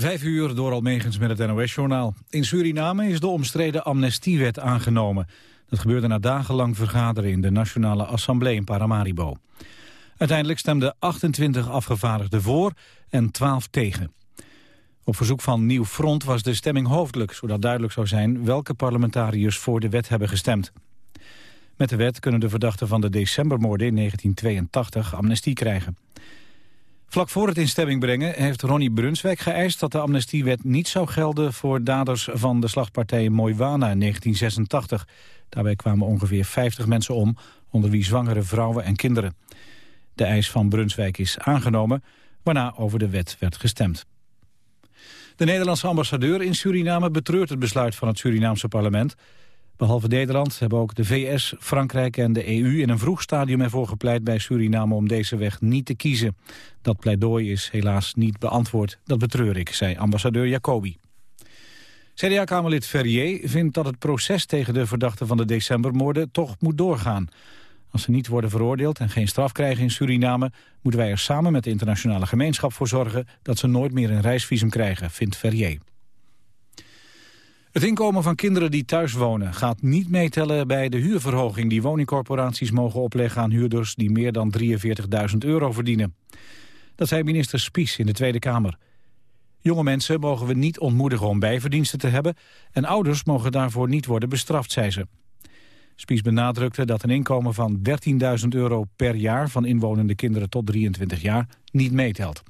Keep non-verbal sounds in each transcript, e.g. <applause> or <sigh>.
Vijf uur door Almegens met het NOS-journaal. In Suriname is de omstreden amnestiewet aangenomen. Dat gebeurde na dagenlang vergaderen in de Nationale Assemblée in Paramaribo. Uiteindelijk stemden 28 afgevaardigden voor en 12 tegen. Op verzoek van Nieuw Front was de stemming hoofdelijk... zodat duidelijk zou zijn welke parlementariërs voor de wet hebben gestemd. Met de wet kunnen de verdachten van de decembermoorden in 1982 amnestie krijgen. Vlak voor het in stemming brengen heeft Ronnie Brunswijk geëist dat de amnestiewet niet zou gelden voor daders van de slagpartij Moiwana in 1986. Daarbij kwamen ongeveer 50 mensen om, onder wie zwangere vrouwen en kinderen. De eis van Brunswijk is aangenomen, waarna over de wet werd gestemd. De Nederlandse ambassadeur in Suriname betreurt het besluit van het Surinaamse parlement. Behalve Nederland hebben ook de VS, Frankrijk en de EU in een vroeg stadium ervoor gepleit bij Suriname om deze weg niet te kiezen. Dat pleidooi is helaas niet beantwoord. Dat betreur ik, zei ambassadeur Jacobi. CDA-kamerlid Ferrier vindt dat het proces tegen de verdachten van de decembermoorden toch moet doorgaan. Als ze niet worden veroordeeld en geen straf krijgen in Suriname... moeten wij er samen met de internationale gemeenschap voor zorgen... dat ze nooit meer een reisvisum krijgen, vindt Ferrier. Het inkomen van kinderen die thuis wonen gaat niet meetellen bij de huurverhoging die woningcorporaties mogen opleggen aan huurders die meer dan 43.000 euro verdienen. Dat zei minister Spies in de Tweede Kamer. Jonge mensen mogen we niet ontmoedigen om bijverdiensten te hebben en ouders mogen daarvoor niet worden bestraft, zei ze. Spies benadrukte dat een inkomen van 13.000 euro per jaar van inwonende kinderen tot 23 jaar niet meetelt.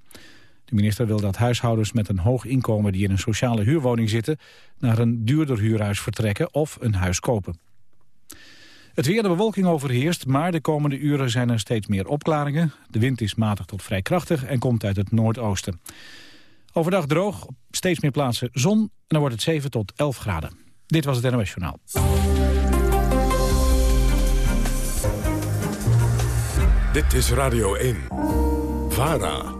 De minister wil dat huishoudens met een hoog inkomen die in een sociale huurwoning zitten... naar een duurder huurhuis vertrekken of een huis kopen. Het weer, de bewolking overheerst, maar de komende uren zijn er steeds meer opklaringen. De wind is matig tot vrij krachtig en komt uit het noordoosten. Overdag droog, op steeds meer plaatsen zon en dan wordt het 7 tot 11 graden. Dit was het NOS Journaal. Dit is Radio 1. VARA.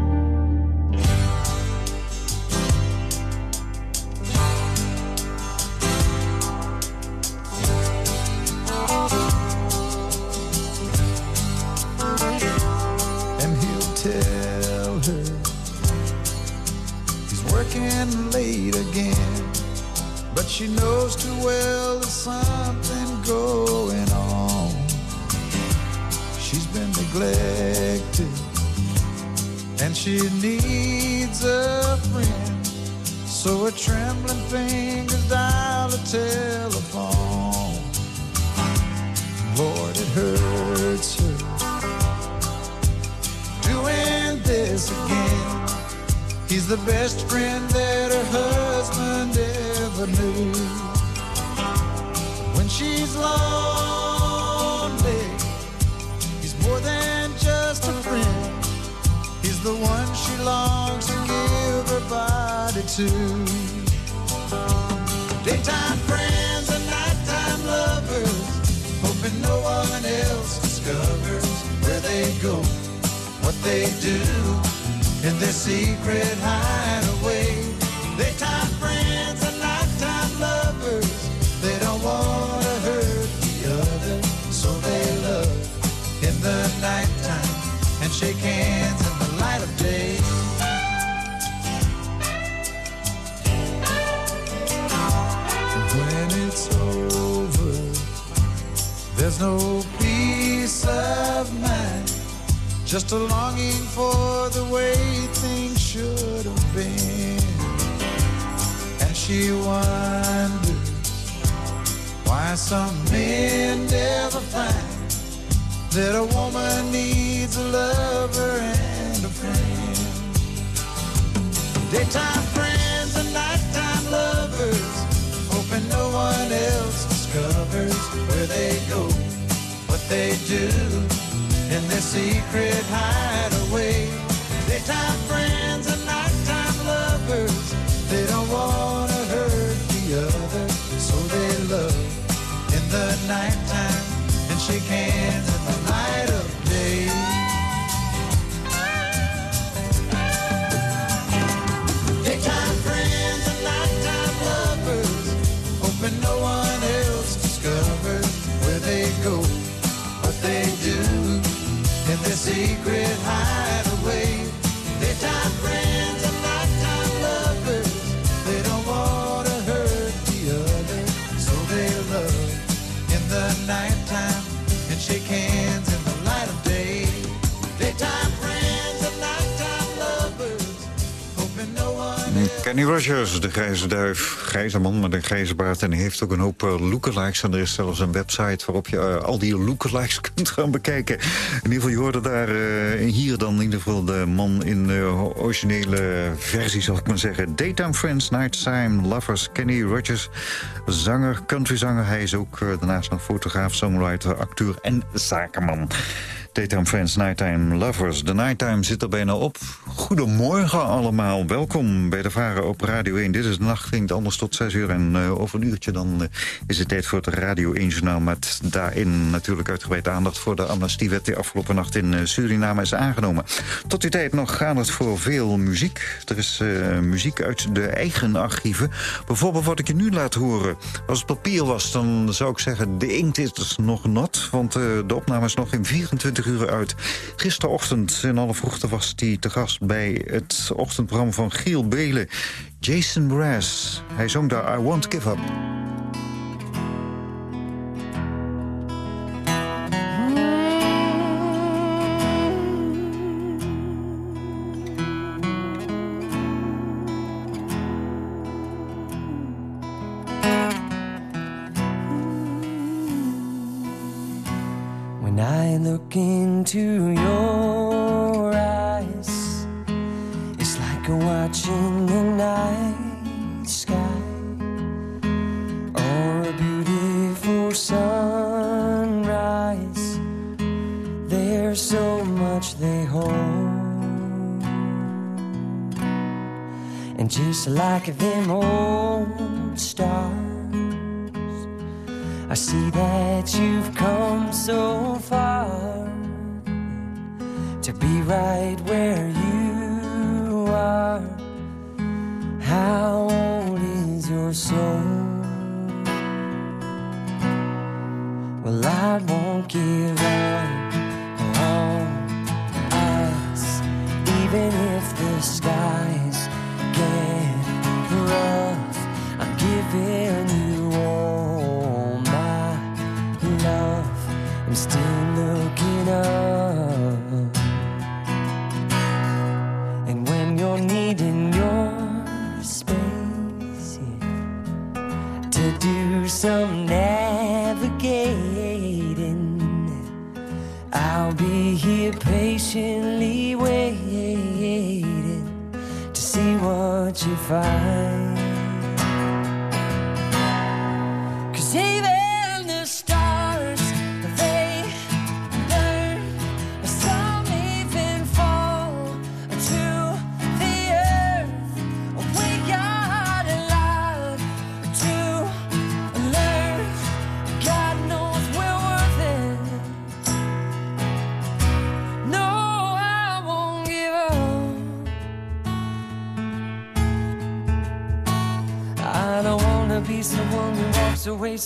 She needs a friend. So her trembling fingers dial a telephone. Lord, it hurts her doing this again. He's the best friend that her husband ever knew. When she's lonely, The one she longs to give her body to. Daytime friends and nighttime lovers, hoping no one else discovers where they go, what they do in their secret hideaway. Daytime friends and nighttime lovers, they don't want to hurt the other, so they love in the nighttime and shake hands no peace of mind. Just a longing for the way things should have been. And she wonders why some men never find that a woman needs a lover and a friend. Daytime friends and nighttime lovers, hoping no one else discovers where they go, they do in their secret hideaway. They Daytime friends Kenny Rogers, de grijze duif. Grijze man met een grijze baard. En heeft ook een hoop eh, lookalikes. En er is zelfs een website waarop je eh, al die lookalikes <laughs> kunt gaan bekijken. In ieder geval, je hoorde daar eh, hier dan in ieder geval de man in de originele versie, zal ik maar zeggen. Daytime Friends, Nighttime Lovers, Kenny Rogers. Zanger, countryzanger. Hij is ook daarnaast nog fotograaf, songwriter, acteur en zakenman. Daytime Friends, Nighttime Lovers. De Nighttime zit er bijna op. Goedemorgen allemaal. Welkom bij de Varen op Radio 1. Dit is de nacht, klinkt anders tot 6 uur. En eh, over een uurtje dan eh, is het tijd voor het Radio 1 journaal. Met daarin natuurlijk uitgebreid aandacht voor de amnestiewet... die afgelopen nacht in eh, Suriname is aangenomen. Tot die tijd nog gaat het voor veel muziek. Er is muziek uit de eigen archieven. Bijvoorbeeld wat ik je nu laat horen. Als het papier was, dan zou ik zeggen... de inkt is dus nog nat, want de opname is nog in 24 uur uit. Gisterochtend in alle vroegte was hij te gast bij het ochtendprogramma van Giel Belen. Jason Brass. Hij zong daar I Won't Give Up. sky.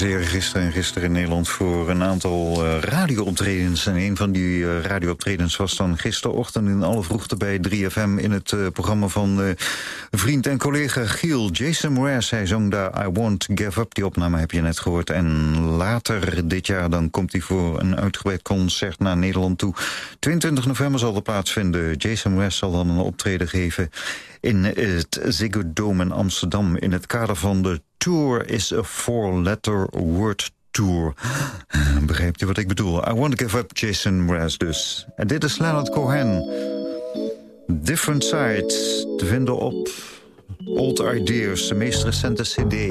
Hier gisteren en gisteren in Nederland voor een aantal uh, radiooptredens. En een van die uh, radiooptredens was dan gisterochtend in alle vroegte bij 3FM... in het uh, programma van vriend en collega Giel. Jason Mraz, hij zong daar I Won't Give Up. Die opname heb je net gehoord. En later dit jaar dan komt hij voor een uitgebreid concert naar Nederland toe. 22 november zal er plaatsvinden. Jason Mraz zal dan een optreden geven in het Ziggo Dome in Amsterdam... in het kader van de Tour is a four-letter word tour. <gasps> Begrijpt u wat ik bedoel? I want to give up Jason Mraz dus. En dit is Leonard Cohen. Different Sides te vinden op Old Ideas, de meest recente cd.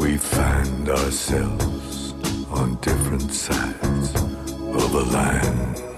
We find ourselves on different sides of a line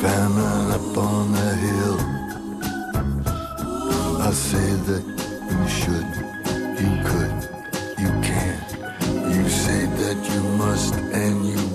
Famine up on the hill. I say that you should, you could, you can. You say that you must and you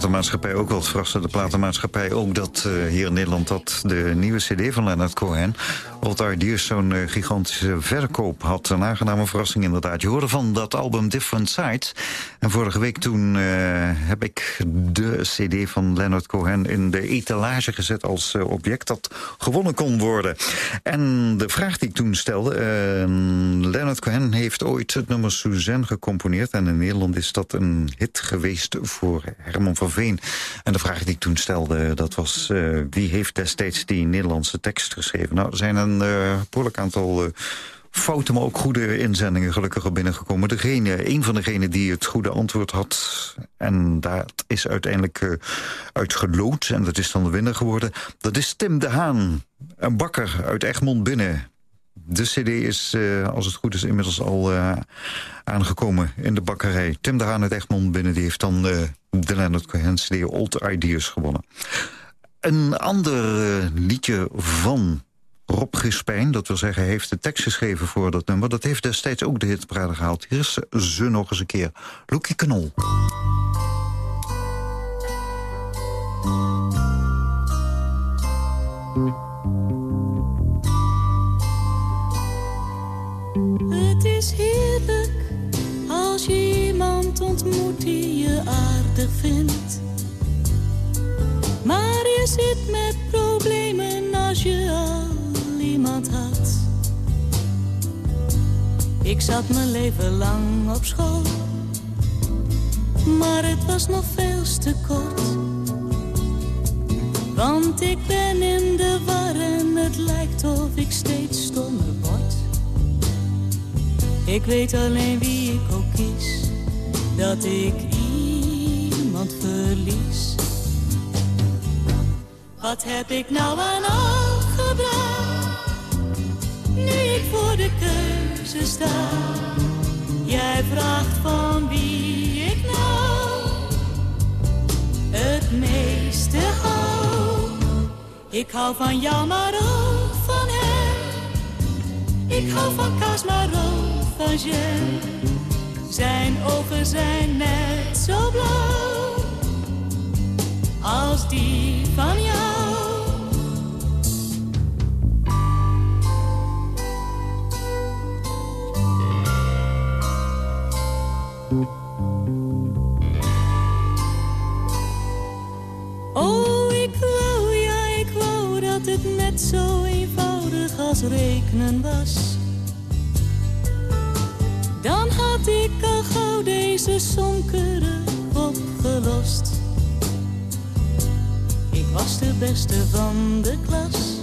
platenmaatschappij ook wel. Verraste de platenmaatschappij ook dat uh, hier in Nederland... dat de nieuwe cd van Leonard Cohen... Old Ideas zo'n uh, gigantische verkoop had. Een aangename verrassing inderdaad. Je hoorde van dat album Different Sides. En vorige week toen uh, heb ik de cd van Leonard Cohen... in de etalage gezet als object dat gewonnen kon worden. En de vraag die ik toen stelde... Leonard Cohen heeft ooit het nummer Suzanne gecomponeerd... en in Nederland is dat een hit geweest voor Herman van Veen. En de vraag die ik toen stelde, dat was... Uh, wie heeft destijds die Nederlandse tekst geschreven? Nou, er zijn een behoorlijk aantal... Uh, foute, maar ook goede inzendingen gelukkig binnengekomen. Degene, een van degenen die het goede antwoord had... en dat is uiteindelijk uh, uitgelood en dat is dan de winnaar geworden... dat is Tim de Haan, een bakker uit Egmond Binnen. De cd is, uh, als het goed is, inmiddels al uh, aangekomen in de bakkerij. Tim de Haan uit Egmond Binnen die heeft dan de Leonard Cohen cd Old Ideas gewonnen. Een ander liedje van Rob Gispijn, dat wil zeggen, heeft de tekst geschreven voor dat nummer. Dat heeft destijds ook de hitparade gehaald. Hier is ze nog eens een keer. Loekie Knol. Het is heerlijk als je iemand ontmoet die je aardig vindt. Maar je zit met problemen als je al had. Ik zat mijn leven lang op school, maar het was nog veel te kort. Want ik ben in de war en het lijkt of ik steeds stommer word. Ik weet alleen wie ik ook kies, dat ik iemand verlies. Wat heb ik nou aan al? Nu ik voor de keuze sta. Jij vraagt van wie ik nou het meeste hou. Ik hou van jou, maar ook van hem. Ik hou van kaas, maar ook van jam. Zijn ogen zijn net zo blauw als die van jou. Rekenen was. Dan had ik al gauw deze sonkeren opgelost. Ik was de beste van de klas.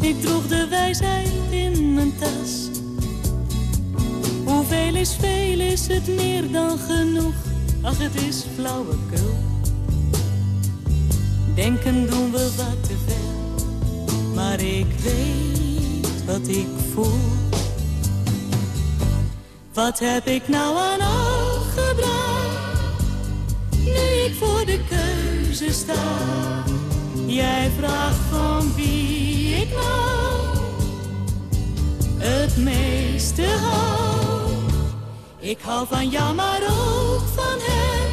Ik droeg de wijsheid in mijn tas. Hoeveel is veel, is het meer dan genoeg? Ach, het is flauwekul. Denken doen we wat te maar ik weet wat ik voel. Wat heb ik nou aan al nu ik voor de keuze sta? Jij vraagt van wie ik nou het meeste hou. Ik hou van jou, maar ook van hem.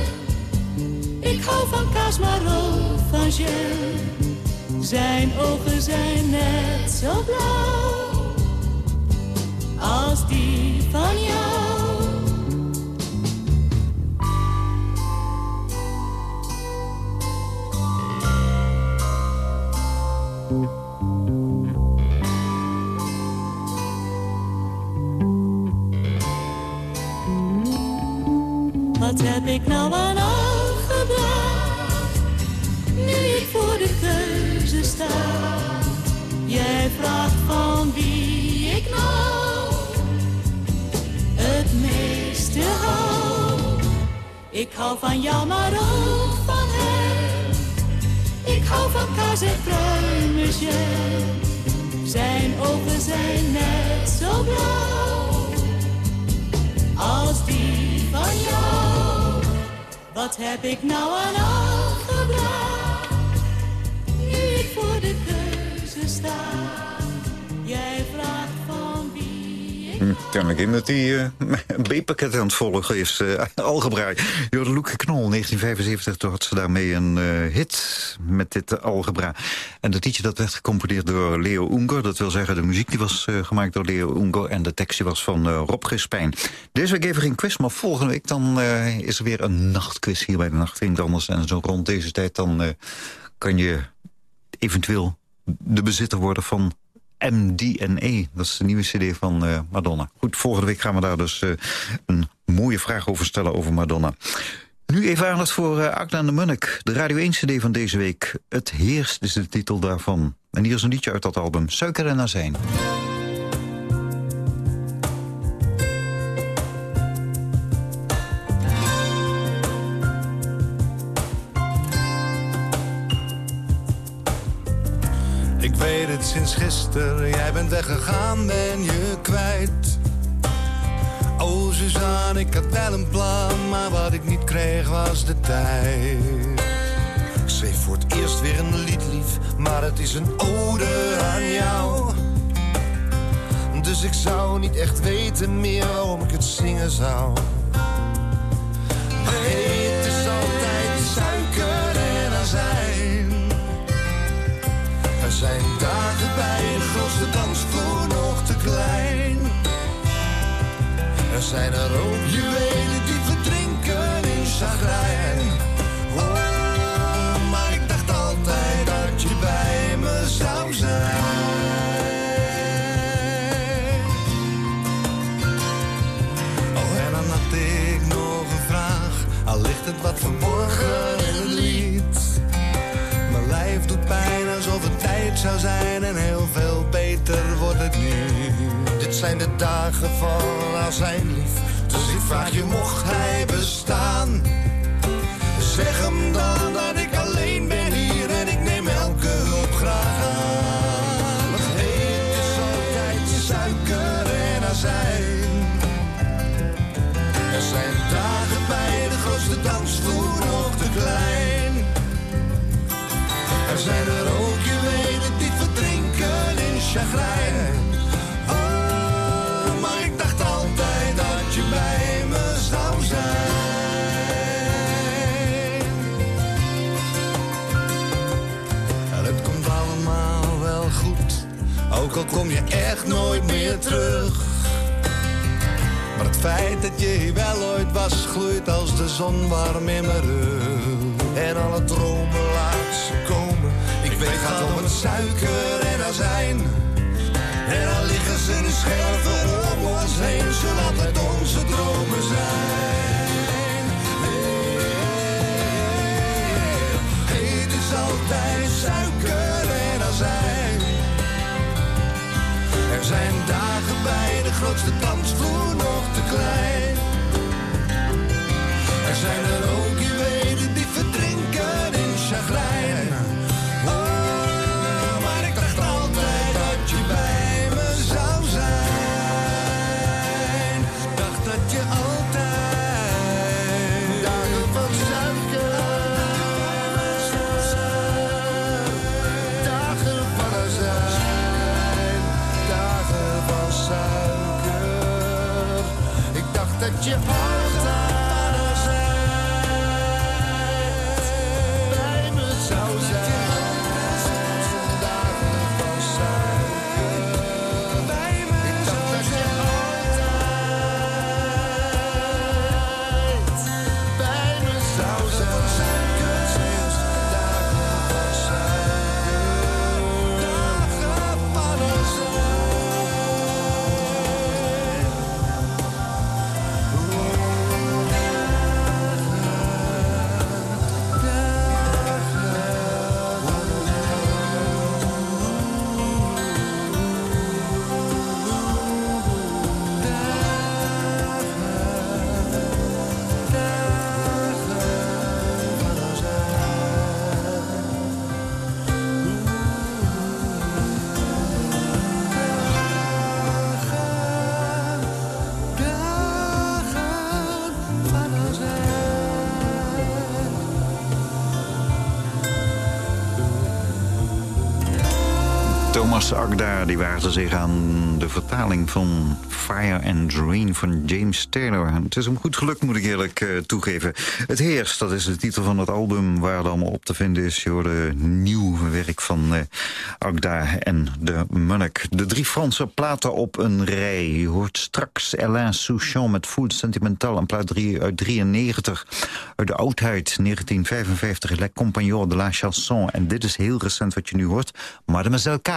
Ik hou van kaas, maar ook van jam. Zijn ogen zijn net zo blauw als die van jou. Wat heb ik nou Ik hou van jou, maar ook van hem. Ik hou van kaas en Zijn ogen zijn net zo blauw als die van jou. Wat heb ik nou aan al gebracht, nu ik voor de keuze sta? Wie ik Kennelijk iemand die uh, een <laughs> B-pakket aan het volgen is. Uh, algebra. Jorde Loeke Knol, 1975, toen had ze daarmee een uh, hit met dit algebra. En dat liedje dat werd gecomponeerd door Leo Unger. Dat wil zeggen, de muziek die was gemaakt door Leo Unger... en de tekst was van Rob Gispijn. Deze week even geen quiz, maar volgende week dan is er weer een nachtquiz... hier bij de Nacht Anders. En zo rond deze tijd dan kan je eventueel de bezitter worden van MDNA. Dat is de nieuwe cd van uh, Madonna. Goed, volgende week gaan we daar dus uh, een mooie vraag over stellen over Madonna. Nu even aandacht voor uh, de Munnik, de Radio 1-cd van deze week. Het heerst is de titel daarvan. En hier is een liedje uit dat album, Suiker en Azijn. Weet het sinds gisteren, jij bent weggegaan, ben je kwijt. Oh Suzanne, ik had wel een plan, maar wat ik niet kreeg was de tijd. Ik schreef voor het eerst weer een lied lief, maar het is een ode aan jou. Dus ik zou niet echt weten meer waarom ik het zingen zou. Zijn er ook dagen van zijn lief, dus ik vraag je mocht hij bestaan. Zeg hem dan ook al kom je echt nooit meer terug. Maar het feit dat je hier wel ooit was, gloeit als de zon warm in mijn rug. En alle dromen laat ze komen. Ik weet het gaat om het suiker en azijn. En dan liggen ze de scherven om ons heen, zullen altijd onze dromen zijn. Zijn dagen bij de grootste dansvloer nog te klein. you Thomas Agda die waagde zich aan de vertaling van Fire and Rain van James Taylor. Het is hem goed gelukt, moet ik eerlijk eh, toegeven. Het Heerst, dat is de titel van het album waar het allemaal op te vinden is. Je nieuw werk van Agda en de Munnik. De drie Franse platen op een rij. Je hoort straks Alain Souchon met Food Sentimental, een plaat drie, uit 93. Uit de oudheid, 1955, Le Compagnon de la Chanson. En dit is heel recent wat je nu hoort, Mademoiselle K.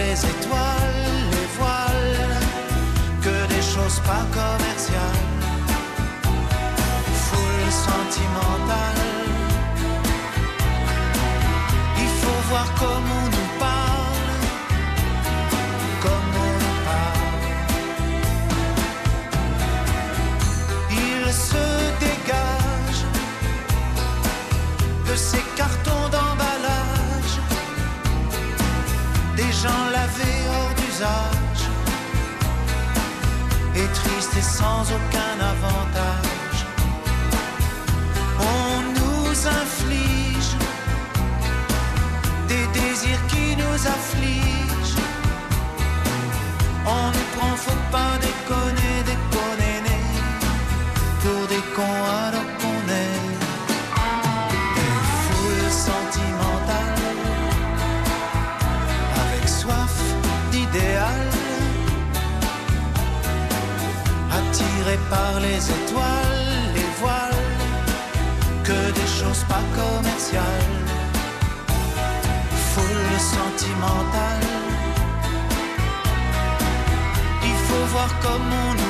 les étoiles, les voiles, que des choses pas commerciales foule sentimentale. Hors d'usage, et tristes et sans aucun avantage. On nous inflige des désirs qui nous affligent. On nous prend, faut pas déconner, déconner, pour des cons alors les étoiles, les voiles que des choses pas commerciales, foule sentimentale. Il faut voir comme on nous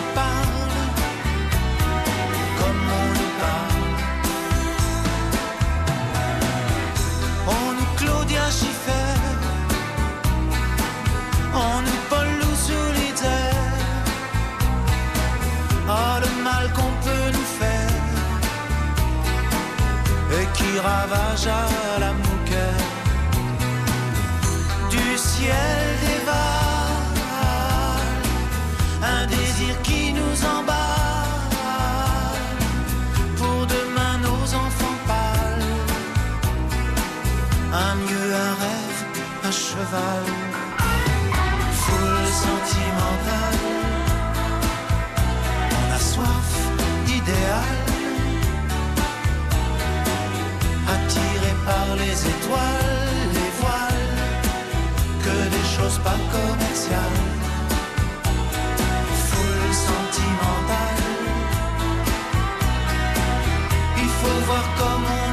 ravage à la mouquette du ciel dévale un désir qui nous emballe. Pour demain nos enfants pâles. Un mieux un rêve un cheval. Foule sentimentale les étoiles, les voiles, que des choses pas commerciales. Foule sentimentale, il faut voir comment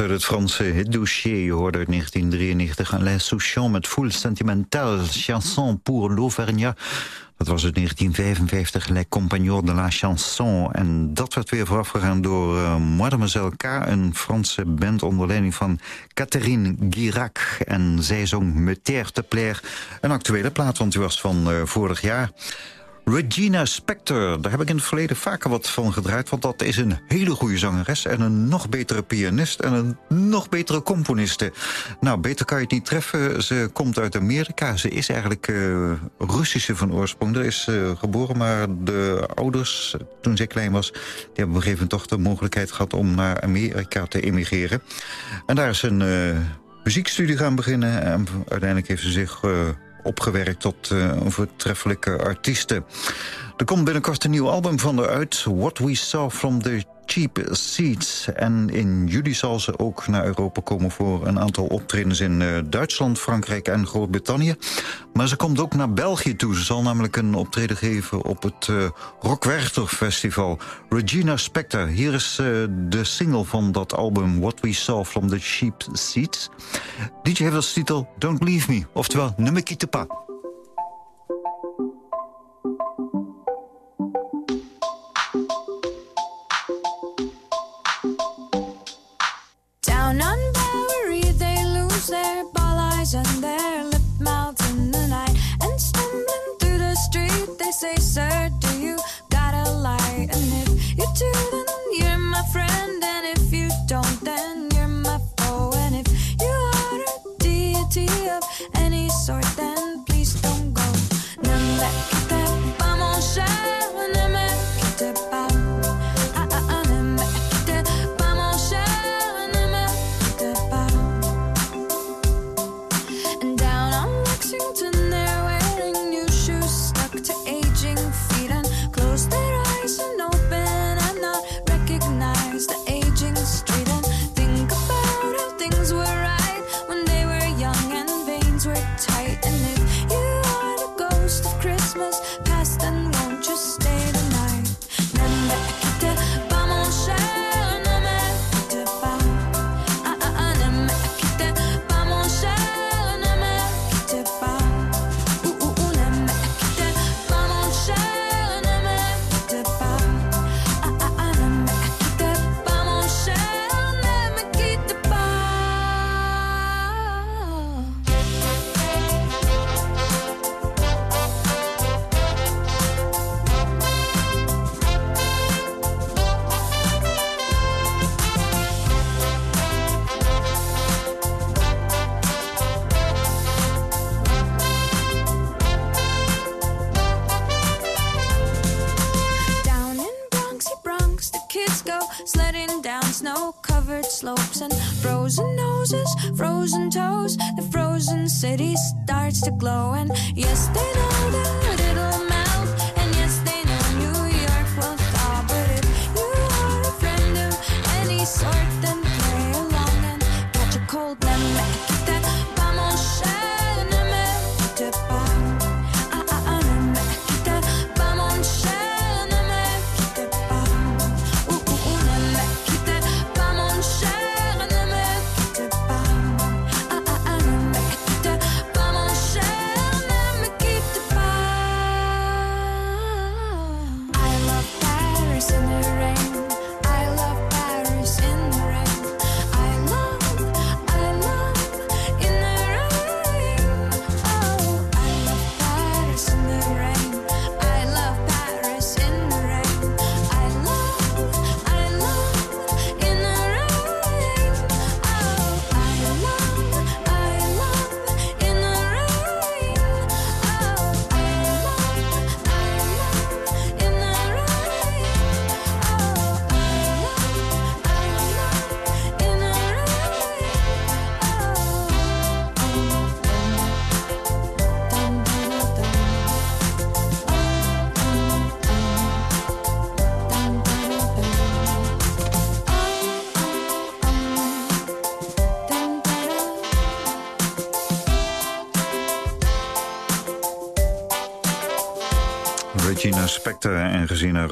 uit het Franse hitdossier. Je hoorde uit 1993 Alain Souchon met Foule Sentimental, Chanson pour l'Auvergnat. Dat was uit 1955, Les Compagnons de la Chanson. En dat werd weer voorafgegaan door uh, Mademoiselle K... een Franse band onder leiding van Catherine Guirac. En zij zong Me Terre te Plaire, een actuele plaat, want die was van uh, vorig jaar... Regina Spector, daar heb ik in het verleden vaker wat van gedraaid... want dat is een hele goede zangeres en een nog betere pianist... en een nog betere componiste. Nou, beter kan je het niet treffen. Ze komt uit Amerika. Ze is eigenlijk uh, Russische van oorsprong. Daar is uh, geboren, maar de ouders, toen zij klein was... die hebben op een gegeven moment toch de mogelijkheid gehad... om naar Amerika te emigreren. En daar is een uh, muziekstudie gaan beginnen... en uiteindelijk heeft ze zich opgewerkt tot een voortreffelijke artiesten. Er komt binnenkort een nieuw album van haar uit, What We Saw From The Cheap Seats. En in juli zal ze ook naar Europa komen voor een aantal optredens in uh, Duitsland, Frankrijk en Groot-Brittannië. Maar ze komt ook naar België toe. Ze zal namelijk een optreden geven op het uh, Rockwerchter Festival. Regina Spector, hier is uh, de single van dat album What We Saw From The Cheap Seats. DJ heeft als titel Don't Leave Me, oftewel Ne me legend and frozen noses, frozen toes. The frozen city starts to glow, and yes, they know that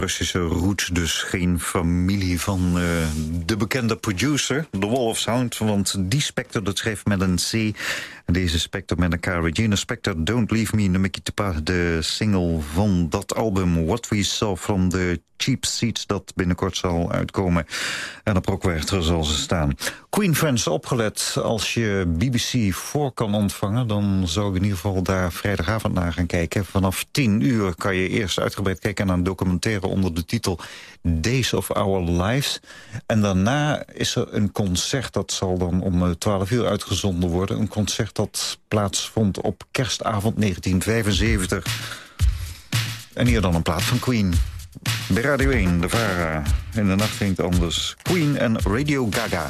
Russische roots dus geen familie van uh, de bekende producer, The Wall of Sound. Want die Spector, dat schreef met een C deze Spector met elkaar. Regina Spector, Don't Leave Me, nummer de single van dat album What We Saw from the Cheap Seats... dat binnenkort zal uitkomen. En op Rockwerchter zal ze staan. Queen Fans opgelet. Als je BBC voor kan ontvangen... dan zou ik in ieder geval daar vrijdagavond naar gaan kijken. Vanaf 10 uur kan je eerst uitgebreid kijken naar een documentaire... onder de titel Days of Our Lives. En daarna is er een concert, dat zal dan om 12 uur uitgezonden worden. Een concert dat plaatsvond op kerstavond 1975. En hier dan een plaat van Queen. Bij Radio 1, de VARA. In de nacht klinkt anders. Queen en Radio Gaga.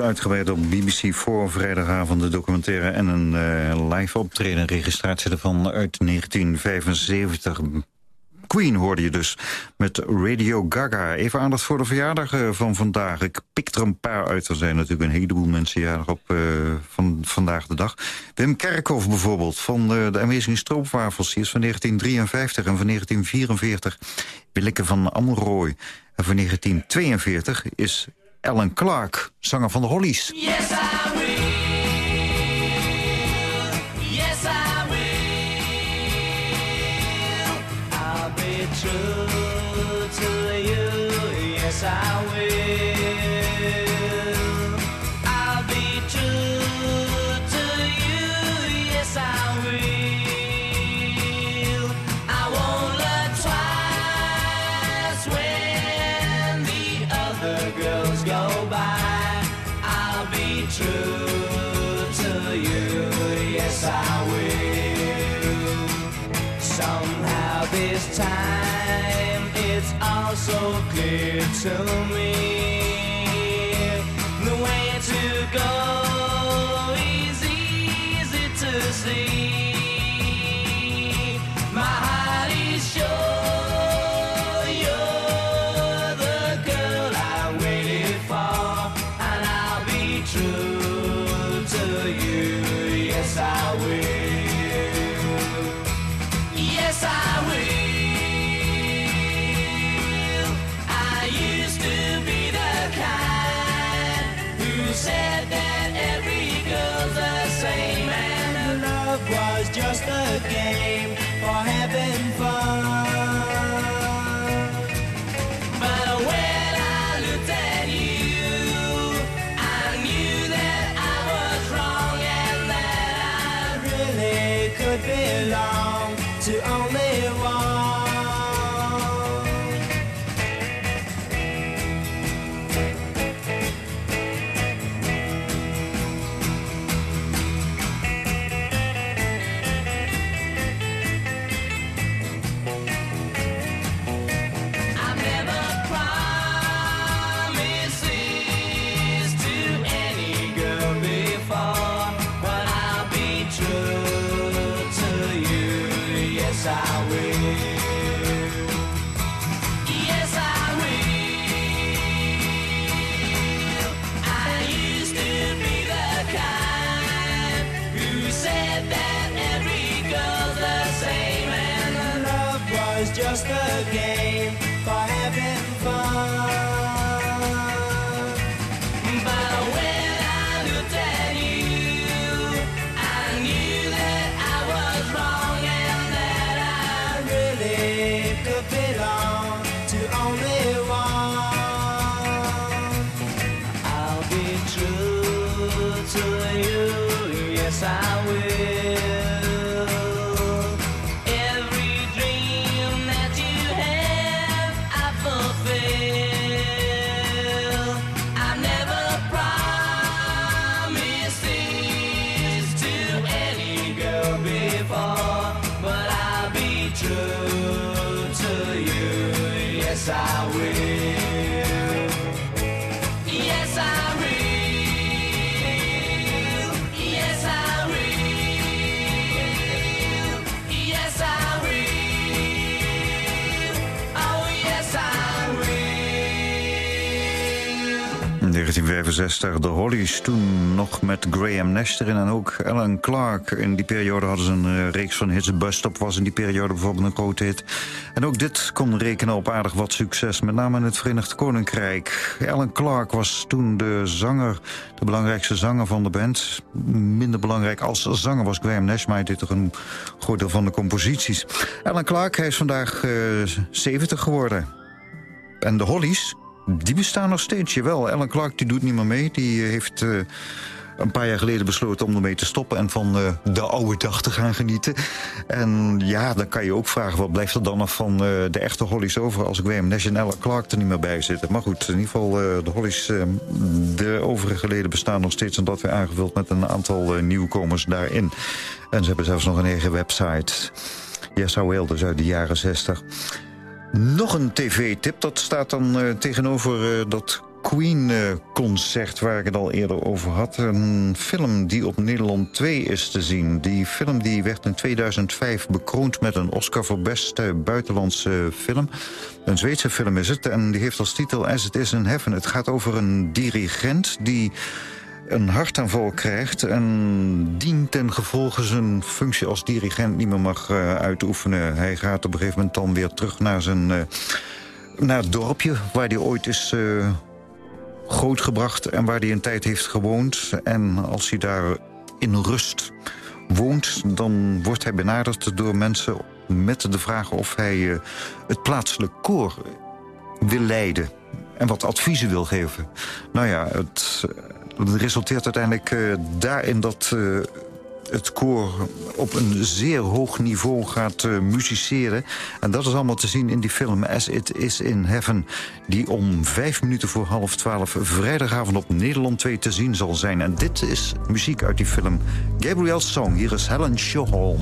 Uitgebreid op BBC voor vrijdagavond de documentaire... en een uh, live optreden, registratie ervan uit 1975. Queen hoorde je dus met Radio Gaga. Even aandacht voor de verjaardag uh, van vandaag. Ik pik er een paar uit. Er zijn natuurlijk een heleboel mensen jarig op uh, van vandaag de dag. Wim Kerkhoff bijvoorbeeld van de Amazing Stroopwafels. Die is van 1953 en van 1944 Willeke van Amrooy. En van 1942 is Alan Clark, zanger van de Hollies. Clear to me. 1965, de Hollies, toen nog met Graham Nash erin en ook Alan Clark. In die periode hadden ze een eh, reeks van hits. Bus Stop was in die periode bijvoorbeeld een grote hit. En ook dit kon rekenen op aardig wat succes, met name in het Verenigd Koninkrijk. Alan Clark was toen de zanger, de belangrijkste zanger van de band. Minder belangrijk als zanger was Graham Nash, maar hij deed toch een groot deel van de composities. Alan Clark, hij is vandaag eh, 70 geworden. En de Hollies, die bestaan nog steeds, jawel. Alan Clark die doet niet meer mee. Die eh, heeft eh, een paar jaar geleden besloten om ermee te stoppen... en van eh, de oude dag te gaan genieten. En ja, dan kan je ook vragen... wat blijft er dan nog van de echte Hollies over... als Graham Nash en Alan Clark er niet meer bij zitten. Maar goed, in ieder geval de Hollies... de overige leden bestaan nog steeds... en dat weer aangevuld met een aantal nieuwkomers daarin. En ze hebben zelfs nog een eigen website... Will, dus uit de jaren 60. Nog een tv-tip, dat staat dan eh, tegenover eh, dat Queen-concert waar ik het al eerder over had. Een film die op Nederland 2 is te zien. Die film die werd in 2005 bekroond met een Oscar voor beste buitenlandse film. Een Zweedse film is het en die heeft als titel As It Is in Heaven. Het gaat over een dirigent die een hartaanval krijgt... en dient ten gevolge zijn functie als dirigent niet meer mag uh, uitoefenen. Hij gaat op een gegeven moment dan weer terug naar zijn... Uh, naar het dorpje waar hij ooit is uh, grootgebracht... en waar hij een tijd heeft gewoond. En als hij daar in rust woont... dan wordt hij benaderd door mensen met de vraag of hij het plaatselijk koor wil leiden... en wat adviezen wil geven. Nou ja, het het resulteert uiteindelijk uh, daarin dat uh, het koor op een zeer hoog niveau gaat uh, musiceren. En dat is allemaal te zien in die film As It Is in Heaven... die om vijf minuten voor half twaalf vrijdagavond op Nederland 2 te zien zal zijn. En dit is muziek uit die film. Gabriel's Song, hier is Helen Showholm.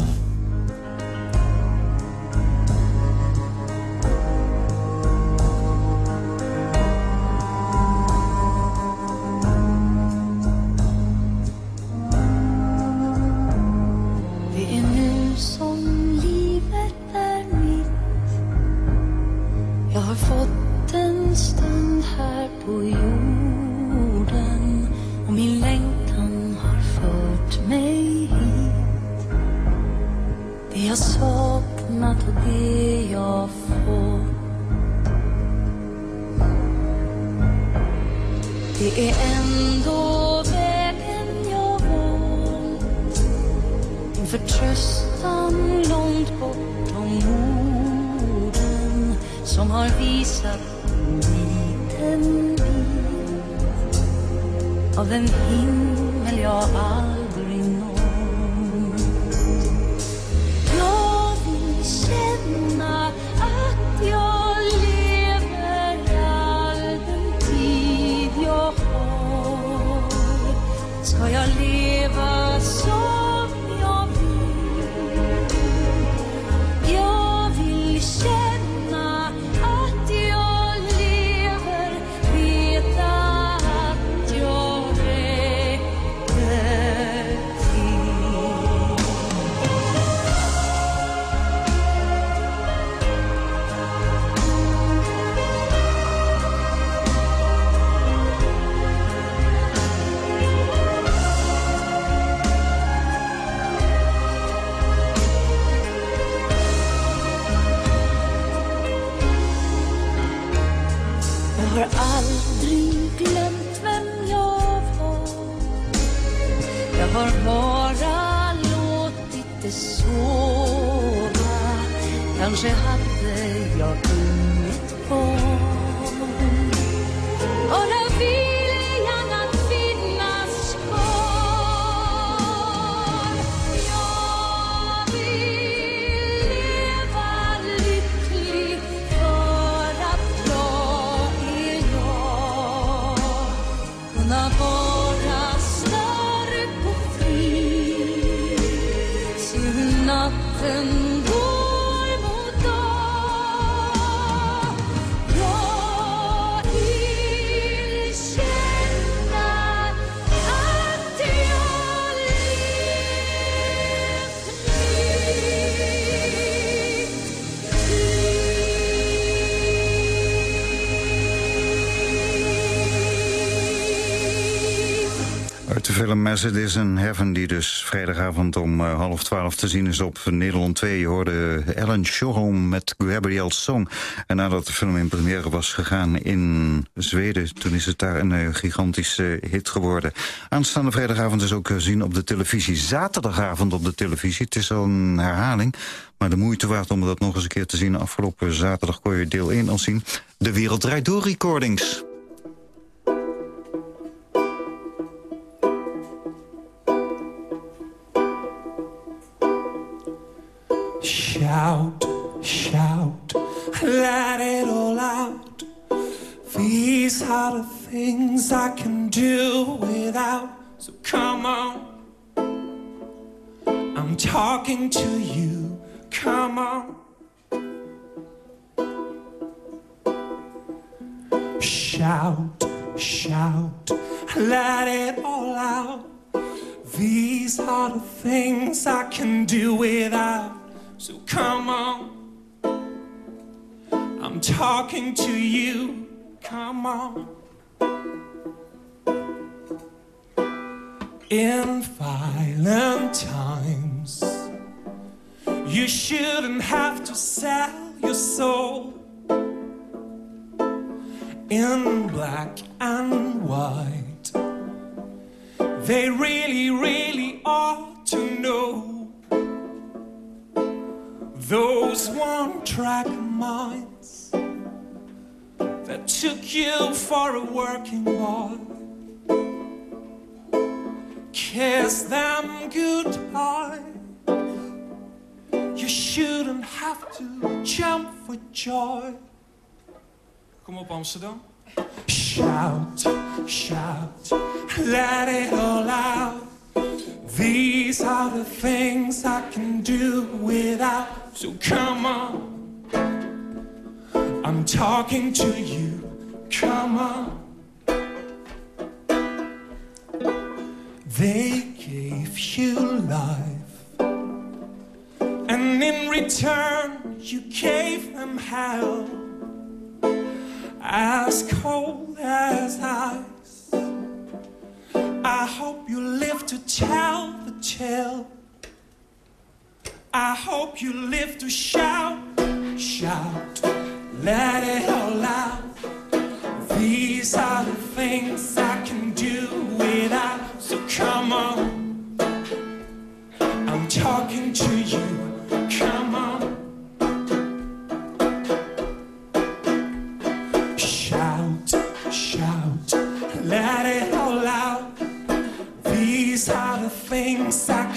Film As It Is in Heaven... die dus vrijdagavond om uh, half twaalf te zien is op Nederland 2. Je hoorde Ellen Shorholm met Gabriel's Song. En nadat de film in première was gegaan in Zweden... toen is het daar een uh, gigantische hit geworden. Aanstaande vrijdagavond is ook uh, zien op de televisie. Zaterdagavond op de televisie. Het is al een herhaling, maar de moeite waard om dat nog eens een keer te zien. Afgelopen zaterdag kon je deel 1 al zien. De Wereld Draait Door recordings. Shout, shout, let it all out. These are the things I can do without. So come on. I'm talking to you. Come on. Shout, shout, let it all out. These are the things I can do without. So come on, I'm talking to you. Come on. In violent times, you shouldn't have to sell your soul. In black and white, they really, really ought to know those one track minds that took you for a working boy. Kiss them goodbye. You shouldn't have to jump for joy. Kom op Amsterdam. Shout, shout, let it all out. These are the things I can do without. So come on, I'm talking to you. Come on. They gave you life, and in return, you gave them hell as cold as ice. I hope you live to tell the tale. I hope you live to shout, shout, let it all out. These are the things I can do without. So come on, I'm talking to you.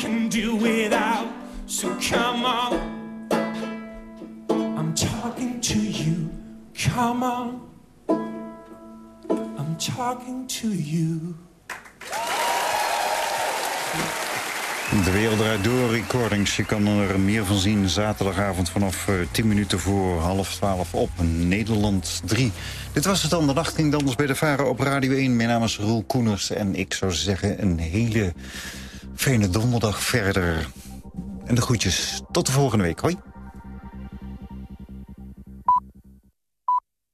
Can do without. So come on, I'm talking to you. Come on, I'm talking to you. De Wereld Draait Door recordings. Je kan er meer van zien zaterdagavond vanaf eh, 10 minuten voor half 12 op Nederland 3. Dit was het dan. De nacht ging anders bij de Varen op Radio 1. Mijn naam is Roel Koeners en ik zou zeggen een hele fijne donderdag verder. En de groetjes. Tot de volgende week. Hoi.